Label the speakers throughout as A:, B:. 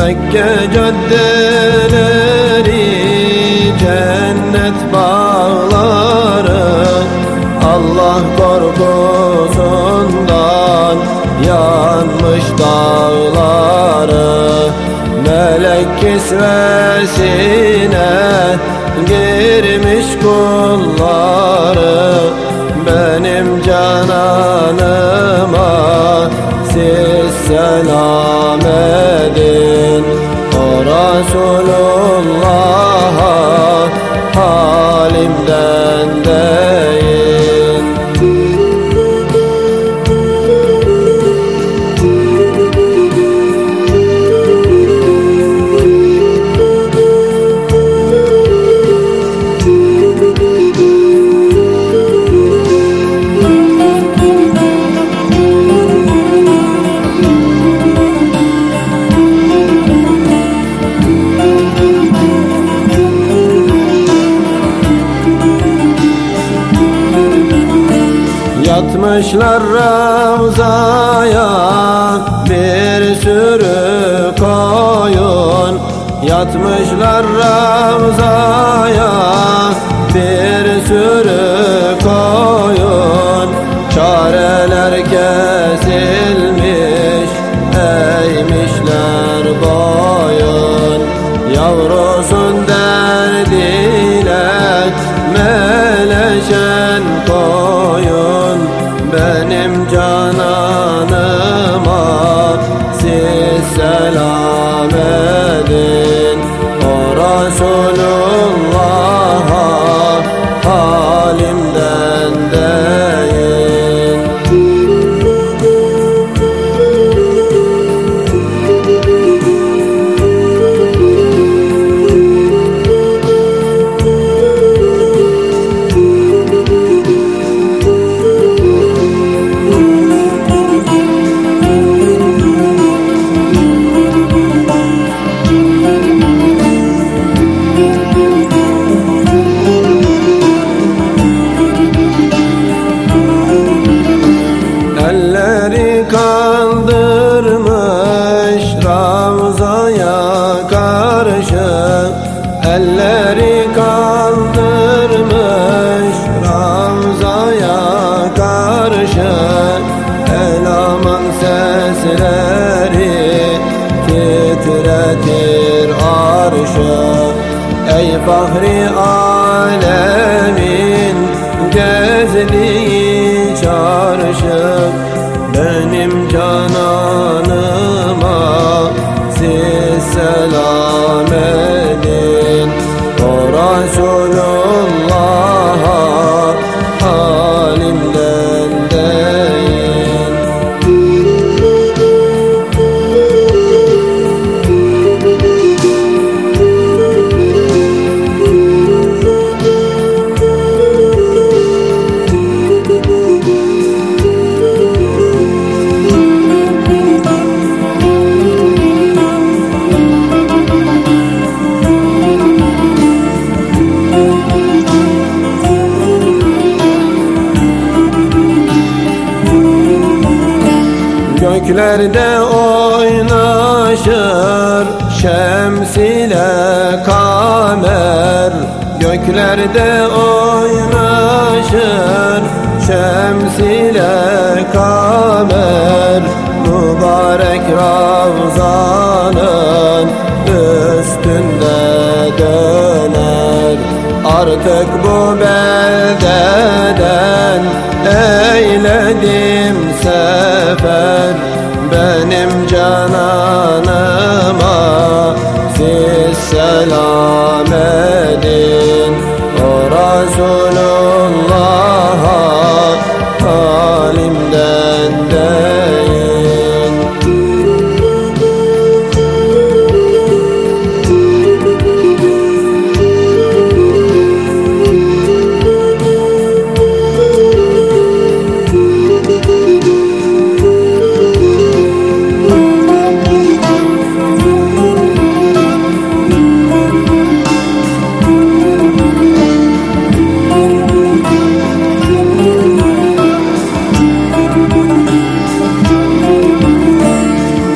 A: Mekke caddeleri cennet bağları. Allah korkusundan yanmış dağları. Melek kisvesine girmiş kulları. Benim cananıma siz selam O Resulullah'a Yatmışlar Ravza'ya bir sürü koyun. Yatmışlar Ravza'ya bir sürü koyun. Çareler kesilmiş eğmişler boyun. Yavrusun arşı Ey fahri alemin gezdiği çarşı Benim cananıma siz selam Göklerde oynaşır Şems ile kamer. Göklerde oynaşır Şems ile kamer. Mübarek Ravzanın üstünde döner. Artık bu selam edin O Resulullah'a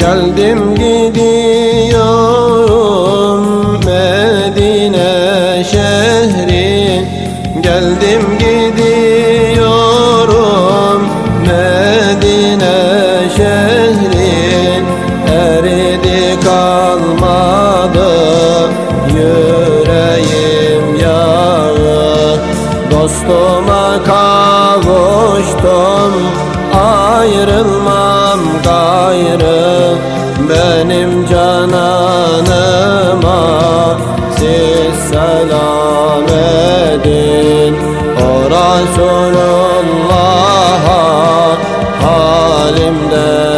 A: Geldim gidiyorum kavuştum. Ayrılmam gayrı benim cananıma. Siz selam edin o Resulullah'a Halimden de